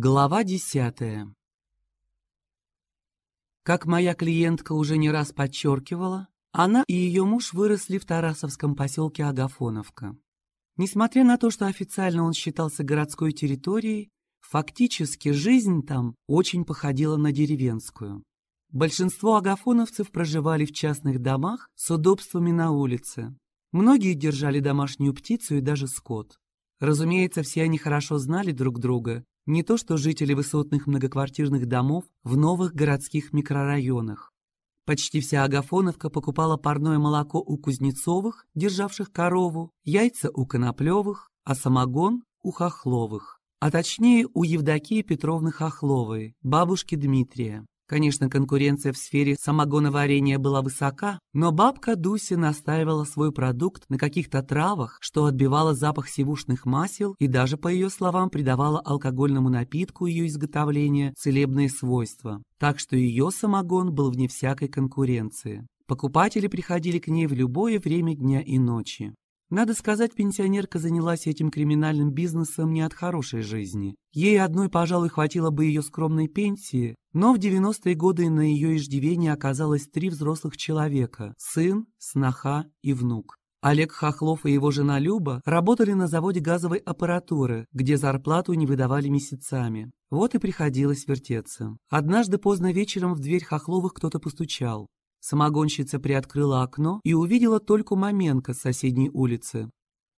Глава десятая Как моя клиентка уже не раз подчеркивала, она и ее муж выросли в Тарасовском поселке Агафоновка. Несмотря на то, что официально он считался городской территорией, фактически жизнь там очень походила на деревенскую. Большинство агафоновцев проживали в частных домах с удобствами на улице. Многие держали домашнюю птицу и даже скот. Разумеется, все они хорошо знали друг друга не то что жители высотных многоквартирных домов в новых городских микрорайонах. Почти вся Агафоновка покупала парное молоко у Кузнецовых, державших корову, яйца у Коноплевых, а самогон у Хохловых. А точнее у Евдокии Петровны Хохловой, бабушки Дмитрия. Конечно, конкуренция в сфере самогоноварения была высока, но бабка Дуся настаивала свой продукт на каких-то травах, что отбивало запах сивушных масел и даже, по ее словам, придавало алкогольному напитку ее изготовления целебные свойства. Так что ее самогон был вне всякой конкуренции. Покупатели приходили к ней в любое время дня и ночи. Надо сказать, пенсионерка занялась этим криминальным бизнесом не от хорошей жизни. Ей одной, пожалуй, хватило бы ее скромной пенсии, но в 90-е годы на ее иждивении оказалось три взрослых человека – сын, сноха и внук. Олег Хохлов и его жена Люба работали на заводе газовой аппаратуры, где зарплату не выдавали месяцами. Вот и приходилось вертеться. Однажды поздно вечером в дверь Хохловых кто-то постучал. Самогонщица приоткрыла окно и увидела только Маменко с соседней улицы.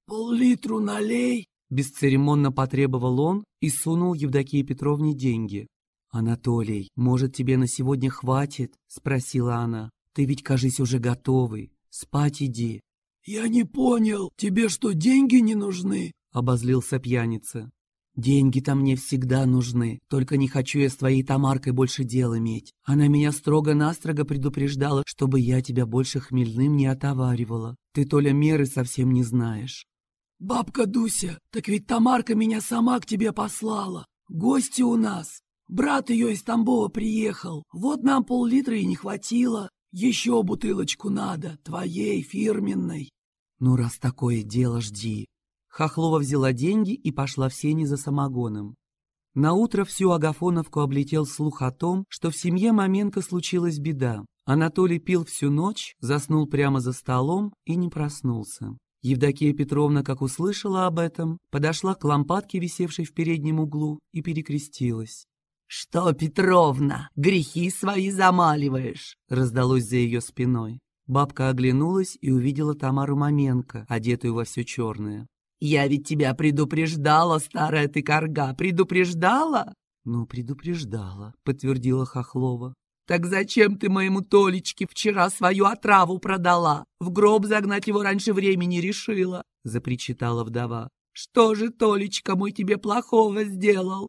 «Пол-литру налей!» – бесцеремонно потребовал он и сунул Евдокии Петровне деньги. «Анатолий, может, тебе на сегодня хватит?» – спросила она. «Ты ведь, кажись, уже готовый. Спать иди». «Я не понял, тебе что, деньги не нужны?» – обозлился пьяница. Деньги-то мне всегда нужны, только не хочу я с твоей Тамаркой больше дел иметь. Она меня строго-настрого предупреждала, чтобы я тебя больше хмельным не отоваривала. Ты, Толя, меры совсем не знаешь. Бабка Дуся, так ведь Тамарка меня сама к тебе послала. Гости у нас. Брат ее из Тамбова приехал. Вот нам пол-литра и не хватило. Еще бутылочку надо, твоей, фирменной. Ну, раз такое дело, жди. Хохлова взяла деньги и пошла в сени за самогоном. Наутро всю Агафоновку облетел слух о том, что в семье Маменко случилась беда. Анатолий пил всю ночь, заснул прямо за столом и не проснулся. Евдокия Петровна, как услышала об этом, подошла к лампадке, висевшей в переднем углу, и перекрестилась. «Что, Петровна, грехи свои замаливаешь?» раздалось за ее спиной. Бабка оглянулась и увидела Тамару Маменко, одетую во все черное. «Я ведь тебя предупреждала, старая ты корга, предупреждала?» «Ну, предупреждала», — подтвердила Хохлова. «Так зачем ты моему Толечке вчера свою отраву продала? В гроб загнать его раньше времени решила», — запричитала вдова. «Что же Толечка мой тебе плохого сделал?»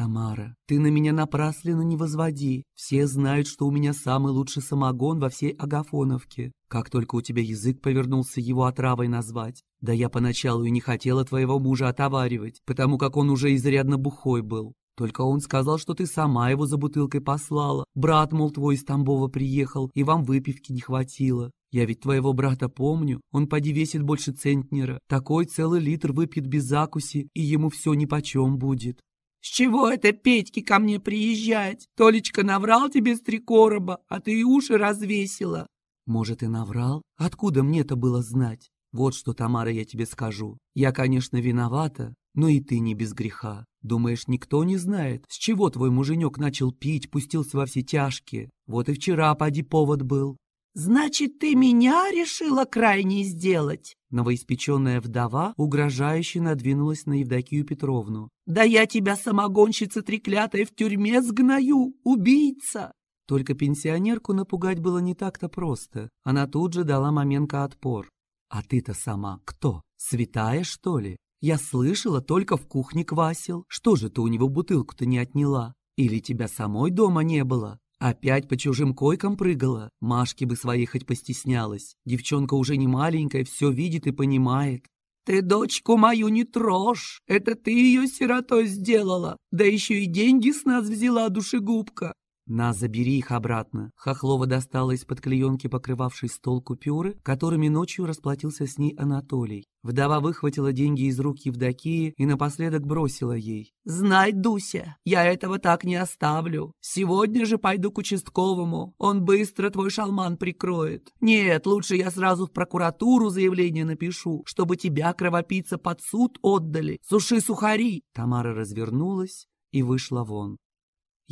«Тамара, ты на меня напраслину не возводи. Все знают, что у меня самый лучший самогон во всей Агафоновке. Как только у тебя язык повернулся его отравой назвать. Да я поначалу и не хотела твоего мужа отоваривать, потому как он уже изрядно бухой был. Только он сказал, что ты сама его за бутылкой послала. Брат, мол, твой из Тамбова приехал, и вам выпивки не хватило. Я ведь твоего брата помню, он поди весит больше центнера. Такой целый литр выпьет без закуси, и ему все нипочем будет. «С чего это Петьке ко мне приезжать? Толечка наврал тебе с три короба, а ты и уши развесила». «Может, и наврал? Откуда мне-то было знать? Вот что, Тамара, я тебе скажу. Я, конечно, виновата, но и ты не без греха. Думаешь, никто не знает, с чего твой муженек начал пить, пустился во все тяжкие? Вот и вчера, поди, повод был. «Значит, ты меня решила крайней сделать?» Новоиспеченная вдова угрожающе надвинулась на Евдокию Петровну. «Да я тебя, самогонщица треклятая, в тюрьме сгною, убийца!» Только пенсионерку напугать было не так-то просто. Она тут же дала Маменко отпор. «А ты-то сама кто? Святая, что ли? Я слышала, только в кухне квасил. Что же ты у него бутылку-то не отняла? Или тебя самой дома не было? Опять по чужим койкам прыгала? Машке бы своей хоть постеснялась. Девчонка уже не маленькая, все видит и понимает. «Ты дочку мою не трожь! Это ты ее сиротой сделала! Да еще и деньги с нас взяла душегубка!» «На, забери их обратно». Хохлова достала из-под клеенки, покрывавшей стол купюры, которыми ночью расплатился с ней Анатолий. Вдова выхватила деньги из рук Евдокии и напоследок бросила ей. «Знай, Дуся, я этого так не оставлю. Сегодня же пойду к участковому. Он быстро твой шалман прикроет. Нет, лучше я сразу в прокуратуру заявление напишу, чтобы тебя, кровопийца, под суд отдали. Суши сухари!» Тамара развернулась и вышла вон.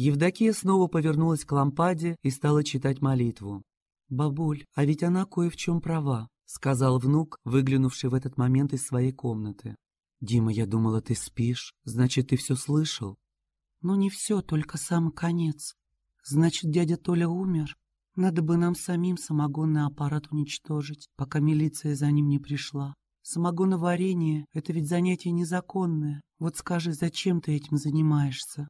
Евдокия снова повернулась к лампаде и стала читать молитву. «Бабуль, а ведь она кое в чем права», — сказал внук, выглянувший в этот момент из своей комнаты. «Дима, я думала, ты спишь. Значит, ты все слышал?» «Ну не все, только сам конец. Значит, дядя Толя умер. Надо бы нам самим самогонный аппарат уничтожить, пока милиция за ним не пришла. Самогоноварение — это ведь занятие незаконное. Вот скажи, зачем ты этим занимаешься?»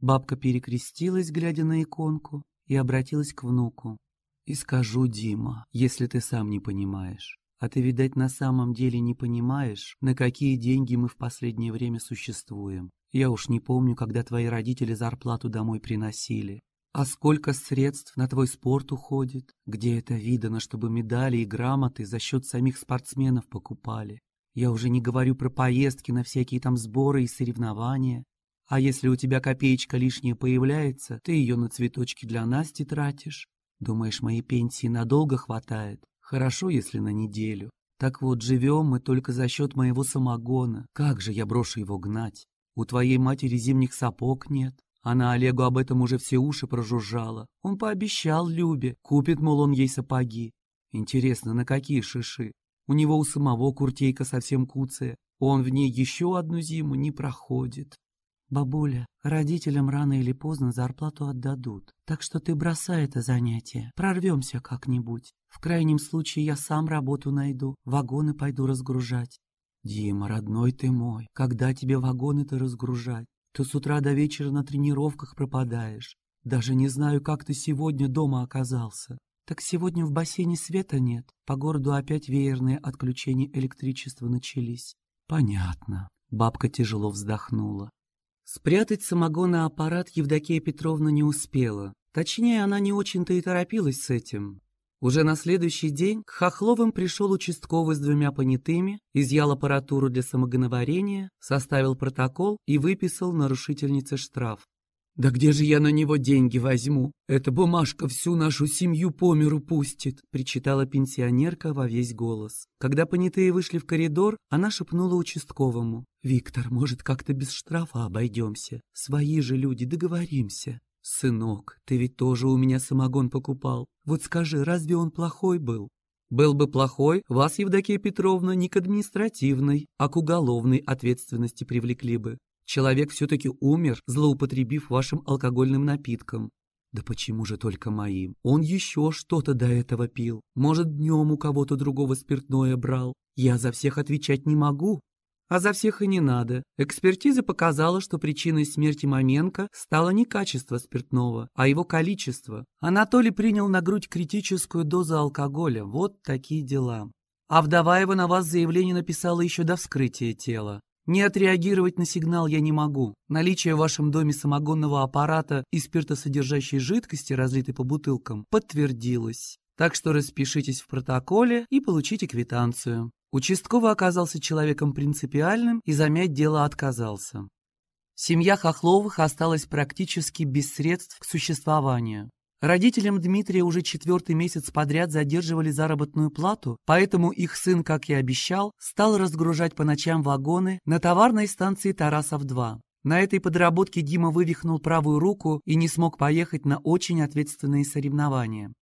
Бабка перекрестилась, глядя на иконку, и обратилась к внуку. «И скажу, Дима, если ты сам не понимаешь. А ты, видать, на самом деле не понимаешь, на какие деньги мы в последнее время существуем. Я уж не помню, когда твои родители зарплату домой приносили. А сколько средств на твой спорт уходит? Где это видано, чтобы медали и грамоты за счет самих спортсменов покупали? Я уже не говорю про поездки на всякие там сборы и соревнования. А если у тебя копеечка лишняя появляется, ты ее на цветочки для Насти тратишь. Думаешь, моей пенсии надолго хватает? Хорошо, если на неделю. Так вот, живем мы только за счет моего самогона. Как же я брошу его гнать? У твоей матери зимних сапог нет. Она Олегу об этом уже все уши прожужжала. Он пообещал Любе, купит, мол, он ей сапоги. Интересно, на какие шиши? У него у самого куртейка совсем куцая. Он в ней еще одну зиму не проходит. «Бабуля, родителям рано или поздно зарплату отдадут, так что ты бросай это занятие, прорвемся как-нибудь. В крайнем случае я сам работу найду, вагоны пойду разгружать». «Дима, родной ты мой, когда тебе вагоны-то разгружать? Ты с утра до вечера на тренировках пропадаешь. Даже не знаю, как ты сегодня дома оказался». «Так сегодня в бассейне света нет, по городу опять веерные отключения электричества начались». «Понятно». Бабка тяжело вздохнула. Спрятать самогонный аппарат Евдокия Петровна не успела. Точнее, она не очень-то и торопилась с этим. Уже на следующий день к Хохловым пришел участковый с двумя понятыми, изъял аппаратуру для самогоноварения, составил протокол и выписал нарушительнице штраф. «Да где же я на него деньги возьму? Эта бумажка всю нашу семью по миру пустит», — причитала пенсионерка во весь голос. Когда понятые вышли в коридор, она шепнула участковому. «Виктор, может, как-то без штрафа обойдемся? Свои же люди, договоримся». «Сынок, ты ведь тоже у меня самогон покупал. Вот скажи, разве он плохой был?» «Был бы плохой, вас, Евдокия Петровна, не к административной, а к уголовной ответственности привлекли бы. Человек все-таки умер, злоупотребив вашим алкогольным напитком. Да почему же только моим? Он еще что-то до этого пил. Может, днем у кого-то другого спиртное брал. Я за всех отвечать не могу. А за всех и не надо. Экспертиза показала, что причиной смерти Маменко стало не качество спиртного, а его количество. Анатолий принял на грудь критическую дозу алкоголя. Вот такие дела. А вдова его на вас заявление написала еще до вскрытия тела. Не отреагировать на сигнал я не могу. Наличие в вашем доме самогонного аппарата и спиртосодержащей жидкости, разлитой по бутылкам, подтвердилось. Так что распишитесь в протоколе и получите квитанцию. Участковый оказался человеком принципиальным и замять дело отказался. Семья Хохловых осталась практически без средств к существованию. Родителям Дмитрия уже четвертый месяц подряд задерживали заработную плату, поэтому их сын, как и обещал, стал разгружать по ночам вагоны на товарной станции Тарасов-2. На этой подработке Дима вывихнул правую руку и не смог поехать на очень ответственные соревнования.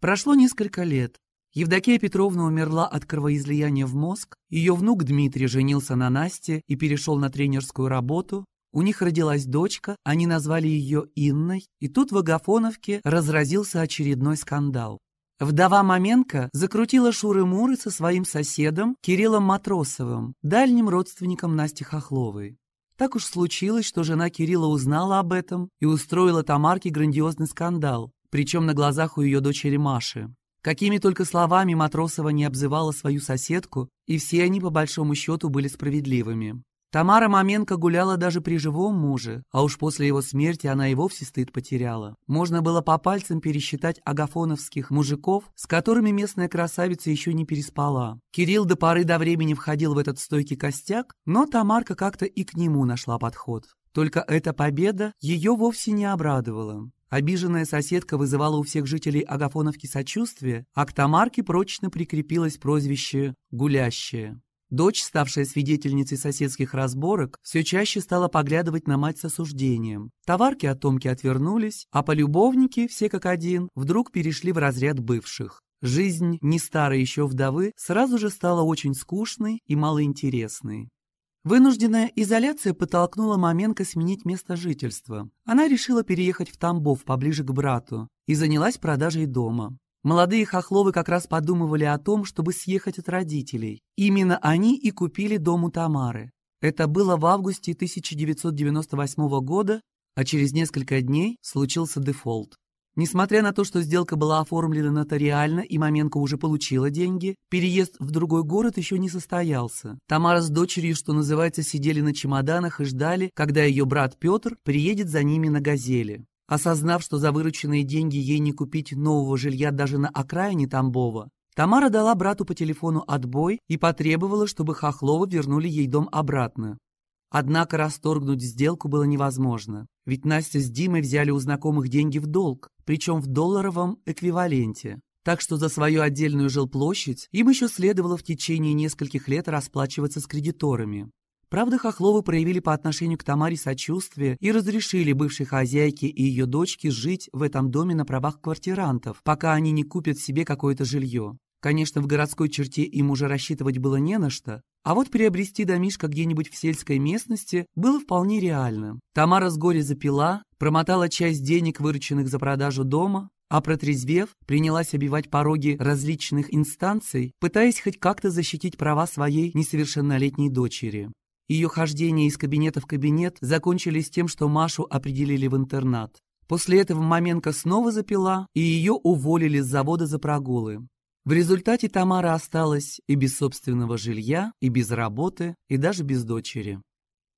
Прошло несколько лет. Евдокия Петровна умерла от кровоизлияния в мозг, ее внук Дмитрий женился на Насте и перешел на тренерскую работу, у них родилась дочка, они назвали ее Инной, и тут в Агафоновке разразился очередной скандал. Вдова Маменко закрутила шуры-муры со своим соседом Кириллом Матросовым, дальним родственником Насти Хохловой. Так уж случилось, что жена Кирилла узнала об этом и устроила Тамарке грандиозный скандал, причем на глазах у ее дочери Маши. Какими только словами Матросова не обзывала свою соседку, и все они, по большому счету, были справедливыми. Тамара Маменко гуляла даже при живом муже, а уж после его смерти она и вовсе стыд потеряла. Можно было по пальцам пересчитать агафоновских мужиков, с которыми местная красавица еще не переспала. Кирилл до поры до времени входил в этот стойкий костяк, но Тамарка как-то и к нему нашла подход. Только эта победа ее вовсе не обрадовала. Обиженная соседка вызывала у всех жителей Агафоновки сочувствие, а к Тамарке прочно прикрепилось прозвище «гулящая». Дочь, ставшая свидетельницей соседских разборок, все чаще стала поглядывать на мать с осуждением. Товарки от Томки отвернулись, а полюбовники, все как один, вдруг перешли в разряд бывших. Жизнь не старой еще вдовы сразу же стала очень скучной и малоинтересной. Вынужденная изоляция подтолкнула Маменко сменить место жительства. Она решила переехать в Тамбов, поближе к брату, и занялась продажей дома. Молодые хохловы как раз подумывали о том, чтобы съехать от родителей. Именно они и купили дом у Тамары. Это было в августе 1998 года, а через несколько дней случился дефолт. Несмотря на то, что сделка была оформлена нотариально и Маменко уже получила деньги, переезд в другой город еще не состоялся. Тамара с дочерью, что называется, сидели на чемоданах и ждали, когда ее брат Петр приедет за ними на «Газели». Осознав, что за вырученные деньги ей не купить нового жилья даже на окраине Тамбова, Тамара дала брату по телефону отбой и потребовала, чтобы Хохлова вернули ей дом обратно. Однако расторгнуть сделку было невозможно, ведь Настя с Димой взяли у знакомых деньги в долг, причем в долларовом эквиваленте. Так что за свою отдельную жилплощадь им еще следовало в течение нескольких лет расплачиваться с кредиторами. Правда, Хохловы проявили по отношению к Тамаре сочувствие и разрешили бывшей хозяйке и ее дочке жить в этом доме на правах квартирантов, пока они не купят себе какое-то жилье. Конечно, в городской черте им уже рассчитывать было не на что, а вот приобрести домишко где-нибудь в сельской местности было вполне реально. Тамара с горя запила, промотала часть денег, вырученных за продажу дома, а протрезвев, принялась обивать пороги различных инстанций, пытаясь хоть как-то защитить права своей несовершеннолетней дочери. Ее хождения из кабинета в кабинет закончились тем, что Машу определили в интернат. После этого Маменко снова запила, и ее уволили с завода за прогулы. В результате Тамара осталась и без собственного жилья, и без работы, и даже без дочери.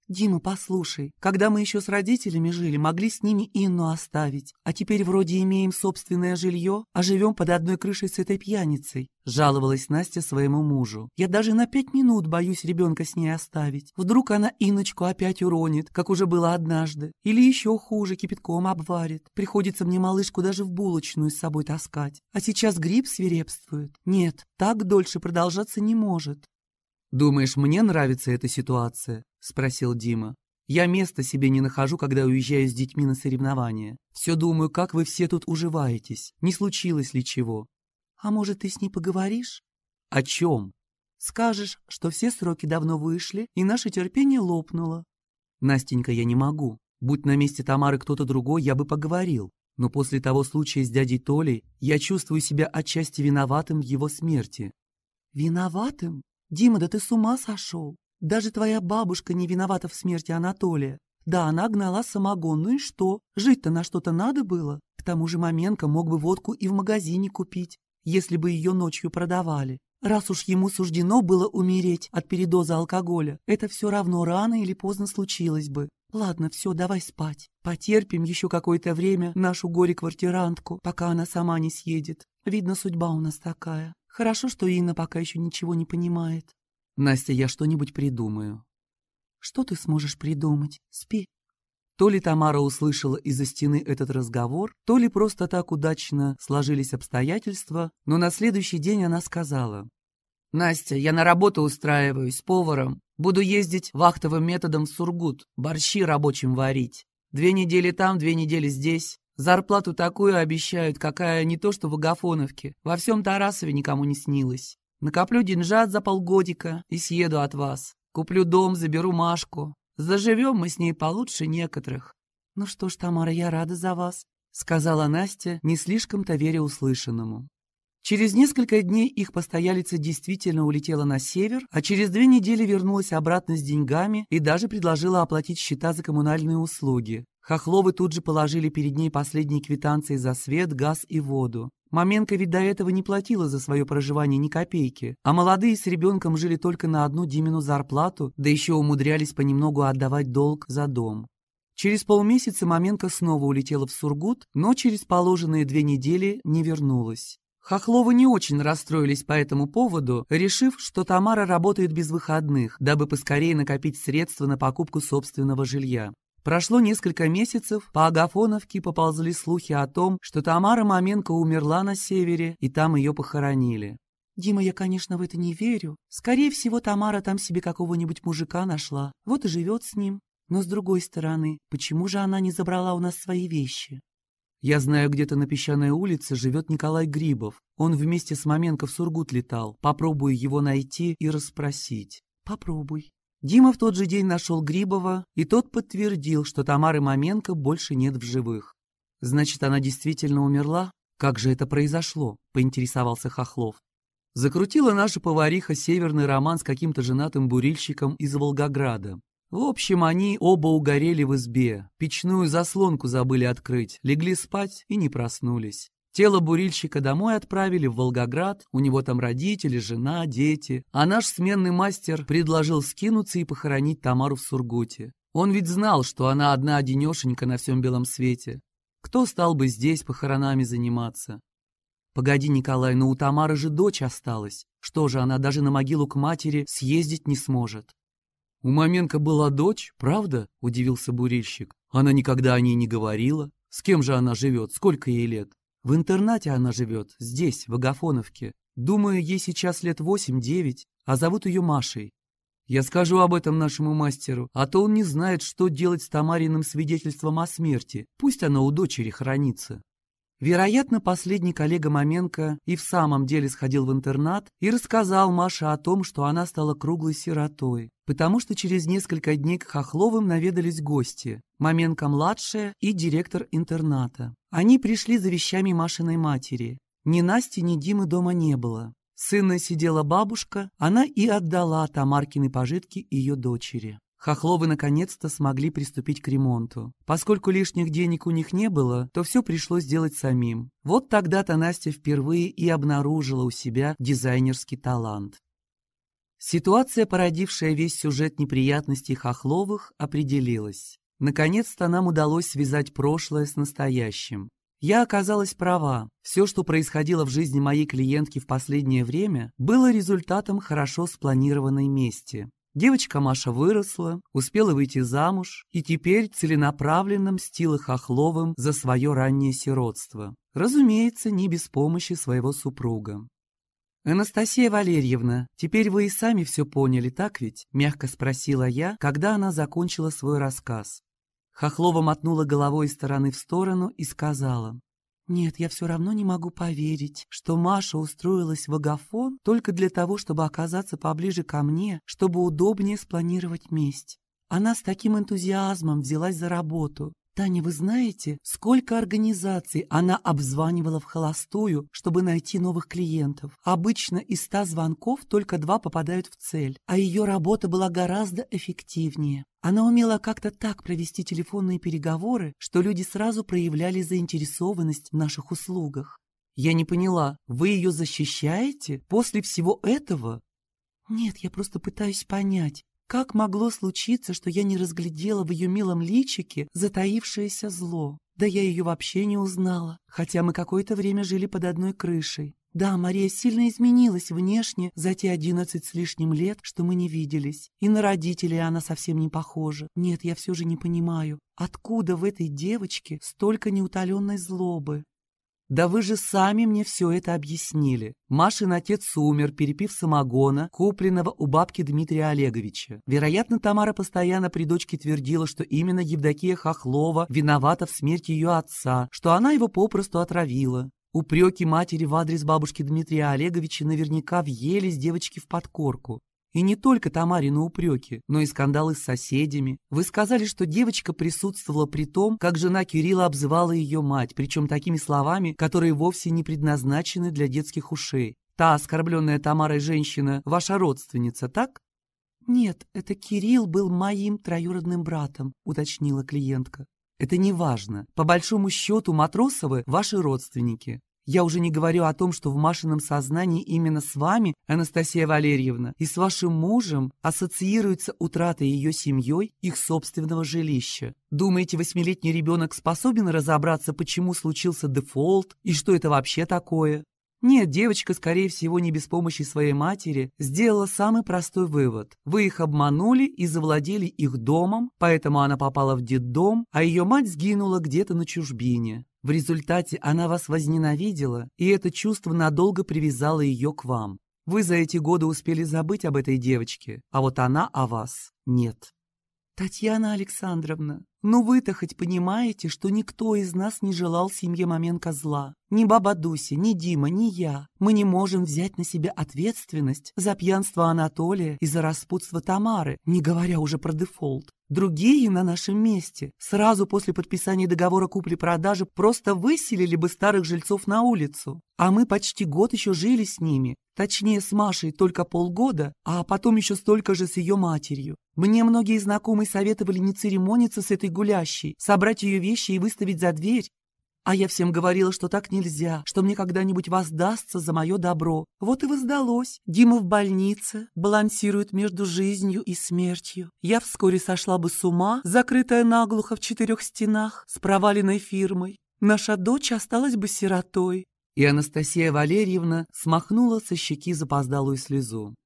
«Дима, послушай, когда мы еще с родителями жили, могли с ними Инну оставить, а теперь вроде имеем собственное жилье, а живем под одной крышей с этой пьяницей», — жаловалась Настя своему мужу. «Я даже на пять минут боюсь ребенка с ней оставить. Вдруг она Инночку опять уронит, как уже было однажды, или еще хуже, кипятком обварит. Приходится мне малышку даже в булочную с собой таскать. А сейчас грипп свирепствует. Нет, так дольше продолжаться не может». «Думаешь, мне нравится эта ситуация?» — спросил Дима. «Я места себе не нахожу, когда уезжаю с детьми на соревнования. Все думаю, как вы все тут уживаетесь, не случилось ли чего». «А может, ты с ней поговоришь?» «О чем?» «Скажешь, что все сроки давно вышли, и наше терпение лопнуло». «Настенька, я не могу. Будь на месте Тамары кто-то другой, я бы поговорил. Но после того случая с дядей Толей я чувствую себя отчасти виноватым в его смерти». «Виноватым? Дима, да ты с ума сошел. Даже твоя бабушка не виновата в смерти Анатолия. Да, она гнала самогон, ну и что? Жить-то на что-то надо было. К тому же Маменко мог бы водку и в магазине купить, если бы ее ночью продавали. Раз уж ему суждено было умереть от передоза алкоголя, это все равно рано или поздно случилось бы. Ладно, все, давай спать. Потерпим еще какое-то время нашу горе-квартирантку, пока она сама не съедет. Видно, судьба у нас такая. Хорошо, что Инна пока еще ничего не понимает. Настя, я что-нибудь придумаю. Что ты сможешь придумать? Спи. То ли Тамара услышала из-за стены этот разговор, то ли просто так удачно сложились обстоятельства, но на следующий день она сказала. «Настя, я на работу устраиваюсь поваром. Буду ездить вахтовым методом в Сургут, борщи рабочим варить. Две недели там, две недели здесь. Зарплату такую обещают, какая не то что в Агафоновке. Во всем Тарасове никому не снилось. Накоплю деньжат за полгодика и съеду от вас. Куплю дом, заберу Машку. Заживем мы с ней получше некоторых. Ну что ж, Тамара, я рада за вас, сказала Настя, не слишком-то веря услышанному. Через несколько дней их постоялица действительно улетела на север, а через две недели вернулась обратно с деньгами и даже предложила оплатить счета за коммунальные услуги. Хохловы тут же положили перед ней последние квитанции за свет, газ и воду. Маменко ведь до этого не платила за свое проживание ни копейки, а молодые с ребенком жили только на одну Димину зарплату, да еще умудрялись понемногу отдавать долг за дом. Через полмесяца Маменко снова улетела в Сургут, но через положенные две недели не вернулась. Хохловы не очень расстроились по этому поводу, решив, что Тамара работает без выходных, дабы поскорее накопить средства на покупку собственного жилья. Прошло несколько месяцев, по Агафоновке поползли слухи о том, что Тамара Маменко умерла на севере, и там ее похоронили. Дима, я, конечно, в это не верю. Скорее всего, Тамара там себе какого-нибудь мужика нашла, вот и живет с ним. Но с другой стороны, почему же она не забрала у нас свои вещи? Я знаю, где-то на песчаной улице живет Николай Грибов. Он вместе с Маменко в Сургут летал. Попробую его найти и расспросить. Попробуй. Дима в тот же день нашел Грибова, и тот подтвердил, что Тамары Маменко больше нет в живых. Значит, она действительно умерла? Как же это произошло? Поинтересовался Хохлов. Закрутила наша повариха северный роман с каким-то женатым бурильщиком из Волгограда. В общем, они оба угорели в избе, печную заслонку забыли открыть, легли спать и не проснулись. Тело бурильщика домой отправили в Волгоград, у него там родители, жена, дети, а наш сменный мастер предложил скинуться и похоронить Тамару в Сургуте. Он ведь знал, что она одна одинешенька на всем белом свете. Кто стал бы здесь похоронами заниматься? Погоди, Николай, но у Тамары же дочь осталась. Что же, она даже на могилу к матери съездить не сможет? «У Маменко была дочь, правда?» – удивился бурильщик. «Она никогда о ней не говорила. С кем же она живет? Сколько ей лет?» «В интернате она живет, здесь, в Агафоновке. Думаю, ей сейчас лет восемь-девять, а зовут ее Машей. Я скажу об этом нашему мастеру, а то он не знает, что делать с Тамариным свидетельством о смерти. Пусть оно у дочери хранится». Вероятно, последний коллега Маменко и в самом деле сходил в интернат и рассказал Маше о том, что она стала круглой сиротой, потому что через несколько дней к Хохловым наведались гости, Маменко-младшая и директор интерната. Они пришли за вещами Машиной матери. Ни Насти, ни Димы дома не было. Сына сидела бабушка, она и отдала Тамаркины пожитки ее дочери. Хохловы наконец-то смогли приступить к ремонту. Поскольку лишних денег у них не было, то все пришлось делать самим. Вот тогда-то Настя впервые и обнаружила у себя дизайнерский талант. Ситуация, породившая весь сюжет неприятностей Хохловых, определилась. Наконец-то нам удалось связать прошлое с настоящим. Я оказалась права. Все, что происходило в жизни моей клиентки в последнее время, было результатом хорошо спланированной мести. Девочка Маша выросла, успела выйти замуж и теперь целенаправленно мстила Хохловым за свое раннее сиротство. Разумеется, не без помощи своего супруга. «Анастасия Валерьевна, теперь вы и сами все поняли, так ведь?» – мягко спросила я, когда она закончила свой рассказ. Хохлова мотнула головой из стороны в сторону и сказала. Нет, я все равно не могу поверить, что Маша устроилась в Агафон только для того, чтобы оказаться поближе ко мне, чтобы удобнее спланировать месть. Она с таким энтузиазмом взялась за работу. Таня, вы знаете, сколько организаций она обзванивала в холостую, чтобы найти новых клиентов? Обычно из ста звонков только два попадают в цель, а ее работа была гораздо эффективнее. Она умела как-то так провести телефонные переговоры, что люди сразу проявляли заинтересованность в наших услугах. Я не поняла, вы ее защищаете после всего этого? Нет, я просто пытаюсь понять, как могло случиться, что я не разглядела в ее милом личике затаившееся зло? Да я ее вообще не узнала, хотя мы какое-то время жили под одной крышей. Да, Мария сильно изменилась внешне за те одиннадцать с лишним лет, что мы не виделись. И на родителей она совсем не похожа. Нет, я все же не понимаю, откуда в этой девочке столько неутоленной злобы? Да вы же сами мне все это объяснили. Машин отец умер, перепив самогона, купленного у бабки Дмитрия Олеговича. Вероятно, Тамара постоянно при дочке твердила, что именно Евдокия Хохлова виновата в смерти ее отца, что она его попросту отравила. Упреки матери в адрес бабушки Дмитрия Олеговича наверняка въелись девочки в подкорку. И не только Тамарины упреки, но и скандалы с соседями. Вы сказали, что девочка присутствовала при том, как жена Кирилла обзывала ее мать, причем такими словами, которые вовсе не предназначены для детских ушей. Та оскорбленная Тамарой женщина – ваша родственница, так? «Нет, это Кирилл был моим троюродным братом», – уточнила клиентка. «Это не важно. По большому счету Матросовы – ваши родственники. Я уже не говорю о том, что в Машином сознании именно с вами, Анастасия Валерьевна, и с вашим мужем ассоциируется утрата ее семьей их собственного жилища. Думаете, восьмилетний ребенок способен разобраться, почему случился дефолт и что это вообще такое? Нет, девочка, скорее всего, не без помощи своей матери, сделала самый простой вывод. Вы их обманули и завладели их домом, поэтому она попала в детдом, а ее мать сгинула где-то на чужбине. В результате она вас возненавидела, и это чувство надолго привязало ее к вам. Вы за эти годы успели забыть об этой девочке, а вот она о вас нет. Татьяна Александровна, ну вы-то хоть понимаете, что никто из нас не желал семье Маменко зла. Ни баба Дуся, ни Дима, ни я. Мы не можем взять на себя ответственность за пьянство Анатолия и за распутство Тамары, не говоря уже про дефолт. Другие на нашем месте сразу после подписания договора купли-продажи просто выселили бы старых жильцов на улицу. А мы почти год еще жили с ними, точнее с Машей только полгода, а потом еще столько же с ее матерью. Мне многие знакомые советовали не церемониться с этой гулящей, собрать ее вещи и выставить за дверь, а я всем говорила, что так нельзя, что мне когда-нибудь воздастся за мое добро. Вот и воздалось. Дима в больнице, балансирует между жизнью и смертью. Я вскоре сошла бы с ума, закрытая наглухо в четырех стенах, с проваленной фирмой. Наша дочь осталась бы сиротой. И Анастасия Валерьевна смахнула со щеки запоздалую слезу.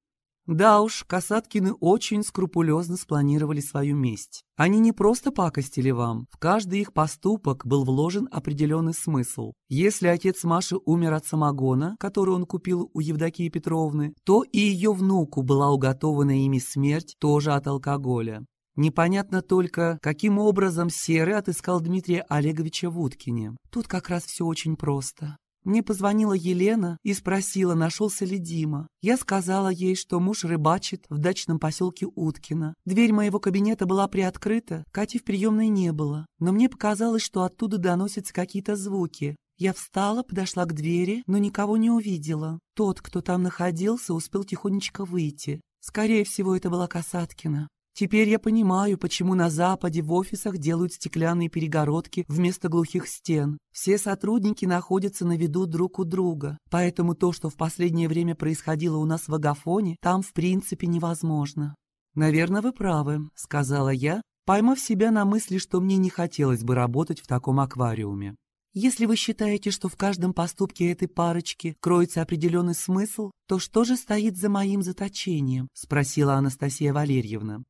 Да уж, Касаткины очень скрупулезно спланировали свою месть. Они не просто пакостили вам, в каждый их поступок был вложен определенный смысл. Если отец Маши умер от самогона, который он купил у Евдокии Петровны, то и ее внуку была уготована ими смерть тоже от алкоголя. Непонятно только, каким образом Серый отыскал Дмитрия Олеговича в Уткине. Тут как раз все очень просто. Мне позвонила Елена и спросила, нашелся ли Дима. Я сказала ей, что муж рыбачит в дачном поселке Уткино. Дверь моего кабинета была приоткрыта, Кати в приемной не было. Но мне показалось, что оттуда доносятся какие-то звуки. Я встала, подошла к двери, но никого не увидела. Тот, кто там находился, успел тихонечко выйти. Скорее всего, это была Касаткина. Теперь я понимаю, почему на Западе в офисах делают стеклянные перегородки вместо глухих стен. Все сотрудники находятся на виду друг у друга, поэтому то, что в последнее время происходило у нас в Агафоне, там в принципе невозможно. «Наверное, вы правы», — сказала я, поймав себя на мысли, что мне не хотелось бы работать в таком аквариуме. Если вы считаете, что в каждом поступке этой парочки кроется определенный смысл, то что же стоит за моим заточением?» — спросила Анастасия Валерьевна.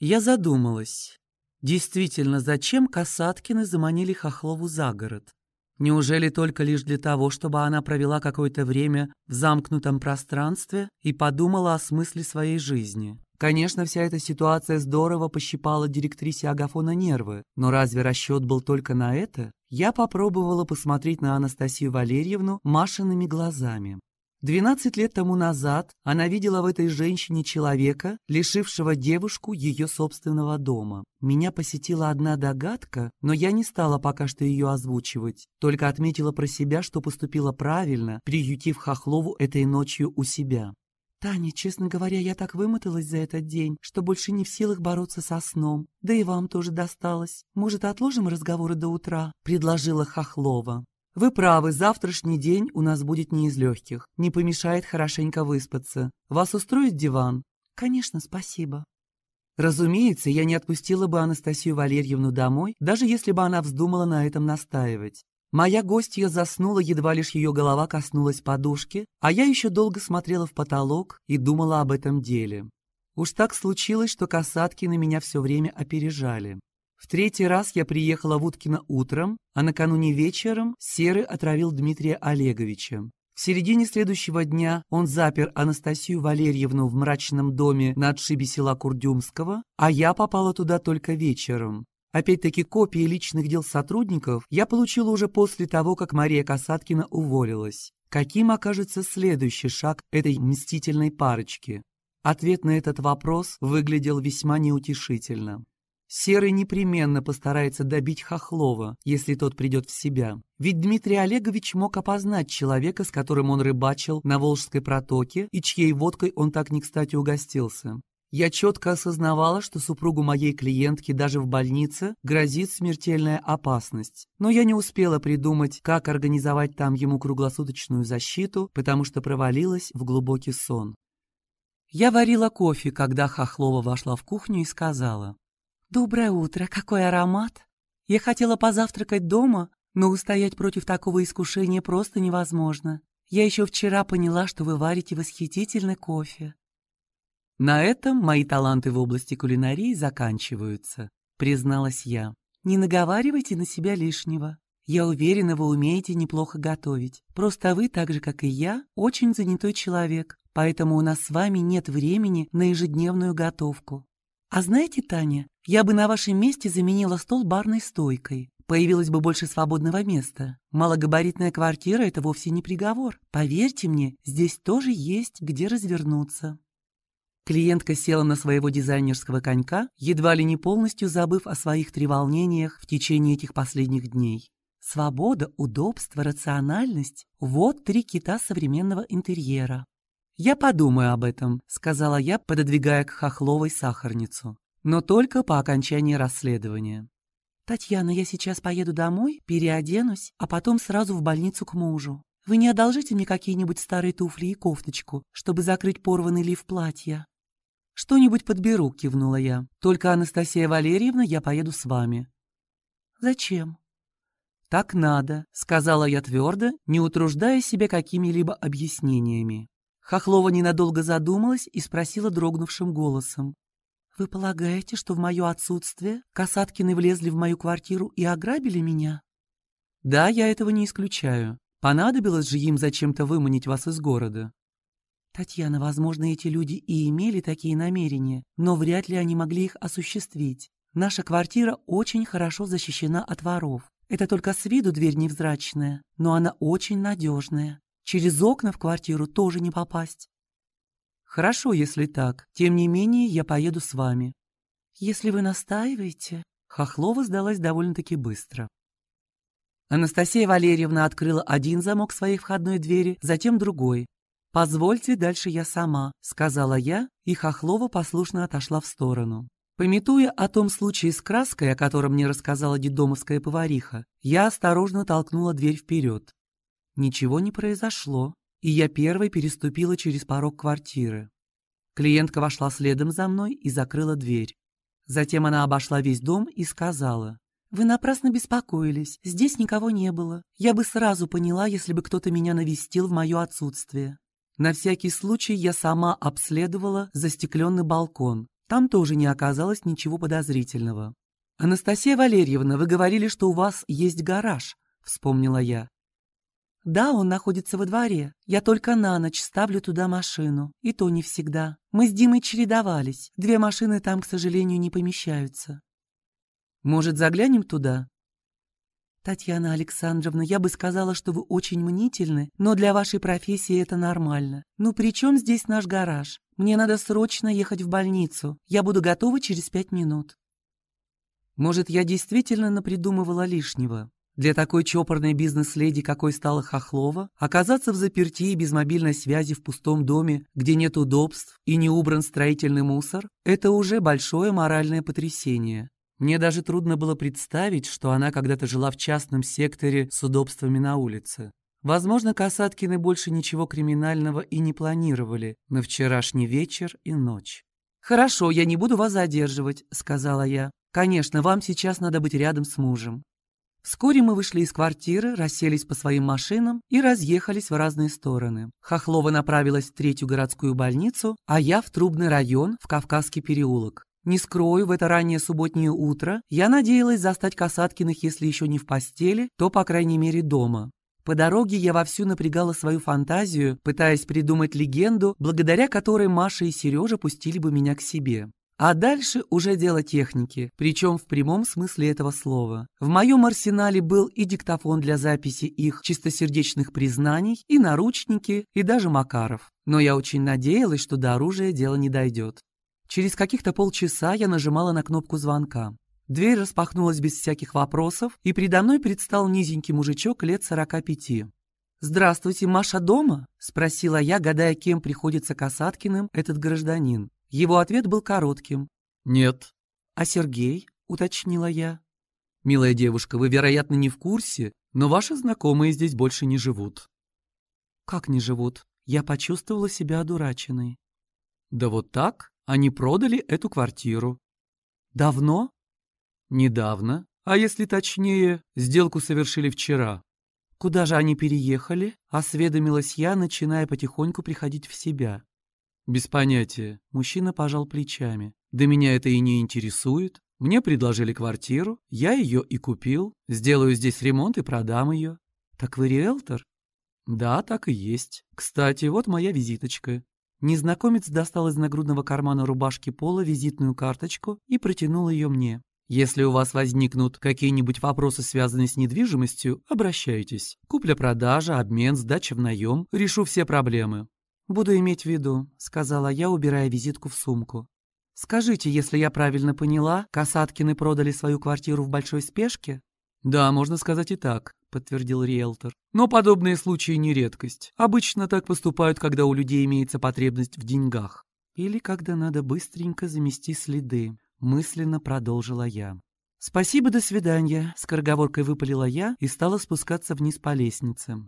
Я задумалась. Действительно, зачем Касаткины заманили Хохлову за город? Неужели только лишь для того, чтобы она провела какое-то время в замкнутом пространстве и подумала о смысле своей жизни? Конечно, вся эта ситуация здорово пощипала директрисе Агафона нервы, но разве расчет был только на это? Я попробовала посмотреть на Анастасию Валерьевну Машиными глазами. Двенадцать лет тому назад она видела в этой женщине человека, лишившего девушку ее собственного дома. Меня посетила одна догадка, но я не стала пока что ее озвучивать, только отметила про себя, что поступила правильно, приютив Хохлову этой ночью у себя. «Таня, честно говоря, я так вымоталась за этот день, что больше не в силах бороться со сном. Да и вам тоже досталось. Может, отложим разговоры до утра?» — предложила Хохлова. Вы правы, завтрашний день у нас будет не из легких. Не помешает хорошенько выспаться. Вас устроит диван? Конечно, спасибо. Разумеется, я не отпустила бы Анастасию Валерьевну домой, даже если бы она вздумала на этом настаивать. Моя гостья заснула, едва лишь ее голова коснулась подушки, а я еще долго смотрела в потолок и думала об этом деле. Уж так случилось, что касатки на меня все время опережали. В третий раз я приехала в Уткино утром, а накануне вечером Серый отравил Дмитрия Олеговича. В середине следующего дня он запер Анастасию Валерьевну в мрачном доме на отшибе села Курдюмского, а я попала туда только вечером. Опять-таки копии личных дел сотрудников я получила уже после того, как Мария Касаткина уволилась. Каким окажется следующий шаг этой мстительной парочки? Ответ на этот вопрос выглядел весьма неутешительно. Серый непременно постарается добить Хохлова, если тот придет в себя. Ведь Дмитрий Олегович мог опознать человека, с которым он рыбачил на Волжской протоке и чьей водкой он так не кстати угостился. Я четко осознавала, что супругу моей клиентки даже в больнице грозит смертельная опасность, но я не успела придумать, как организовать там ему круглосуточную защиту, потому что провалилась в глубокий сон. Я варила кофе, когда Хохлова вошла в кухню и сказала. «Доброе утро, какой аромат! Я хотела позавтракать дома, но устоять против такого искушения просто невозможно. Я еще вчера поняла, что вы варите восхитительный кофе. На этом мои таланты в области кулинарии заканчиваются, призналась я. Не наговаривайте на себя лишнего. Я уверена, вы умеете неплохо готовить. Просто вы, так же, как и я, очень занятой человек, поэтому у нас с вами нет времени на ежедневную готовку. А знаете, Таня, я бы на вашем месте заменила стол барной стойкой. Появилось бы больше свободного места. Малогабаритная квартира – это вовсе не приговор. Поверьте мне, здесь тоже есть где развернуться. Клиентка села на своего дизайнерского конька, едва ли не полностью забыв о своих треволнениях в течение этих последних дней. Свобода, удобство, рациональность – вот три кита современного интерьера. «Я подумаю об этом», – сказала я, пододвигая к Хохловой сахарницу. «Но только по окончании расследования». «Татьяна, я сейчас поеду домой, переоденусь, а потом сразу в больницу к мужу. Вы не одолжите мне какие-нибудь старые туфли и кофточку, чтобы закрыть порванный лиф платья?» «Что-нибудь подберу», — кивнула я. «Только, Анастасия Валерьевна, я поеду с вами». «Зачем?» «Так надо», — сказала я твердо, не утруждая себя какими-либо объяснениями. Хохлова ненадолго задумалась и спросила дрогнувшим голосом. «Вы полагаете, что в мое отсутствие Касаткины влезли в мою квартиру и ограбили меня?» «Да, я этого не исключаю. Понадобилось же им зачем-то выманить вас из города». Татьяна, возможно, эти люди и имели такие намерения, но вряд ли они могли их осуществить. Наша квартира очень хорошо защищена от воров. Это только с виду дверь невзрачная, но она очень надежная. Через окна в квартиру тоже не попасть. Хорошо, если так. Тем не менее, я поеду с вами. Если вы настаиваете... Хохлова сдалась довольно-таки быстро. Анастасия Валерьевна открыла один замок своей входной двери, затем другой, «Позвольте, дальше я сама», — сказала я, и Хохлова послушно отошла в сторону. Пометуя о том случае с краской, о котором мне рассказала дедомовская повариха, я осторожно толкнула дверь вперед. Ничего не произошло, и я первой переступила через порог квартиры. Клиентка вошла следом за мной и закрыла дверь. Затем она обошла весь дом и сказала, «Вы напрасно беспокоились, здесь никого не было. Я бы сразу поняла, если бы кто-то меня навестил в мое отсутствие. На всякий случай я сама обследовала застекленный балкон. Там тоже не оказалось ничего подозрительного. «Анастасия Валерьевна, вы говорили, что у вас есть гараж», — вспомнила я. «Да, он находится во дворе. Я только на ночь ставлю туда машину. И то не всегда. Мы с Димой чередовались. Две машины там, к сожалению, не помещаются». «Может, заглянем туда?» «Татьяна Александровна, я бы сказала, что вы очень мнительны, но для вашей профессии это нормально. Ну при чем здесь наш гараж? Мне надо срочно ехать в больницу. Я буду готова через пять минут». Может, я действительно напридумывала лишнего? Для такой чопорной бизнес-леди, какой стала Хохлова, оказаться в заперти и без мобильной связи в пустом доме, где нет удобств и не убран строительный мусор, это уже большое моральное потрясение. Мне даже трудно было представить, что она когда-то жила в частном секторе с удобствами на улице. Возможно, Касаткины больше ничего криминального и не планировали на вчерашний вечер и ночь. «Хорошо, я не буду вас задерживать», — сказала я. «Конечно, вам сейчас надо быть рядом с мужем». Вскоре мы вышли из квартиры, расселись по своим машинам и разъехались в разные стороны. Хохлова направилась в третью городскую больницу, а я в Трубный район, в Кавказский переулок. Не скрою, в это раннее субботнее утро я надеялась застать Касаткиных, если еще не в постели, то, по крайней мере, дома. По дороге я вовсю напрягала свою фантазию, пытаясь придумать легенду, благодаря которой Маша и Сережа пустили бы меня к себе. А дальше уже дело техники, причем в прямом смысле этого слова. В моем арсенале был и диктофон для записи их чистосердечных признаний, и наручники, и даже Макаров. Но я очень надеялась, что до оружия дело не дойдет. Через каких-то полчаса я нажимала на кнопку звонка. Дверь распахнулась без всяких вопросов, и передо мной предстал низенький мужичок лет сорока пяти. «Здравствуйте, Маша дома?» – спросила я, гадая, кем приходится Касаткиным этот гражданин. Его ответ был коротким. «Нет». «А Сергей?» — уточнила я. «Милая девушка, вы, вероятно, не в курсе, но ваши знакомые здесь больше не живут». «Как не живут?» Я почувствовала себя одураченной. «Да вот так они продали эту квартиру». «Давно?» «Недавно. А если точнее, сделку совершили вчера». «Куда же они переехали?» — осведомилась я, начиная потихоньку приходить в себя. «Без понятия». Мужчина пожал плечами. «Да меня это и не интересует. Мне предложили квартиру, я ее и купил. Сделаю здесь ремонт и продам ее». «Так вы риэлтор?» «Да, так и есть. Кстати, вот моя визиточка». Незнакомец достал из нагрудного кармана рубашки пола визитную карточку и протянул ее мне. Если у вас возникнут какие-нибудь вопросы, связанные с недвижимостью, обращайтесь. Купля-продажа, обмен, сдача в наем. Решу все проблемы. «Буду иметь в виду», — сказала я, убирая визитку в сумку. «Скажите, если я правильно поняла, Касаткины продали свою квартиру в большой спешке?» «Да, можно сказать и так», — подтвердил риэлтор. «Но подобные случаи не редкость. Обычно так поступают, когда у людей имеется потребность в деньгах. Или когда надо быстренько замести следы мысленно продолжила я. «Спасибо, до свидания», — скороговоркой выпалила я и стала спускаться вниз по лестнице.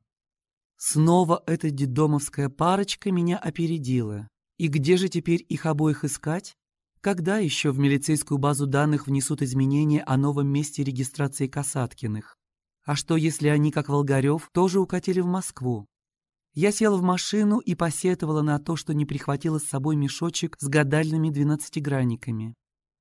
Снова эта дедомовская парочка меня опередила. И где же теперь их обоих искать? Когда еще в милицейскую базу данных внесут изменения о новом месте регистрации Касаткиных? А что, если они, как Волгарев, тоже укатили в Москву? Я села в машину и посетовала на то, что не прихватила с собой мешочек с гадальными двенадцатигранниками.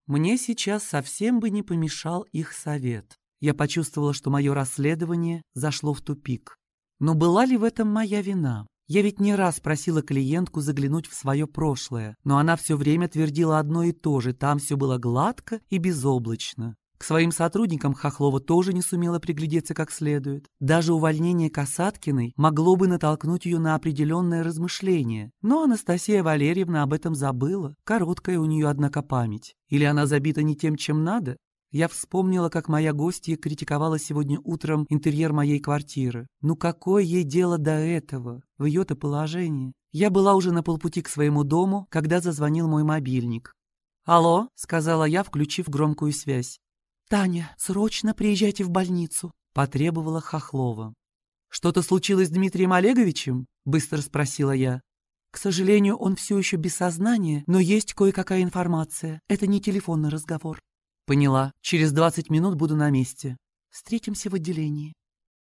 Мне сейчас совсем бы не помешал их совет. Я почувствовала, что мое расследование зашло в тупик. Но была ли в этом моя вина? Я ведь не раз просила клиентку заглянуть в свое прошлое, но она все время твердила одно и то же, там все было гладко и безоблачно. К своим сотрудникам Хохлова тоже не сумела приглядеться как следует. Даже увольнение Касаткиной могло бы натолкнуть ее на определенное размышление. Но Анастасия Валерьевна об этом забыла. Короткая у нее, однако, память. Или она забита не тем, чем надо? Я вспомнила, как моя гостья критиковала сегодня утром интерьер моей квартиры. Ну какое ей дело до этого, в ее-то положении? Я была уже на полпути к своему дому, когда зазвонил мой мобильник. «Алло», — сказала я, включив громкую связь. «Таня, срочно приезжайте в больницу», — потребовала Хохлова. «Что-то случилось с Дмитрием Олеговичем?» — быстро спросила я. «К сожалению, он все еще без сознания, но есть кое-какая информация. Это не телефонный разговор». «Поняла. Через двадцать минут буду на месте. Встретимся в отделении».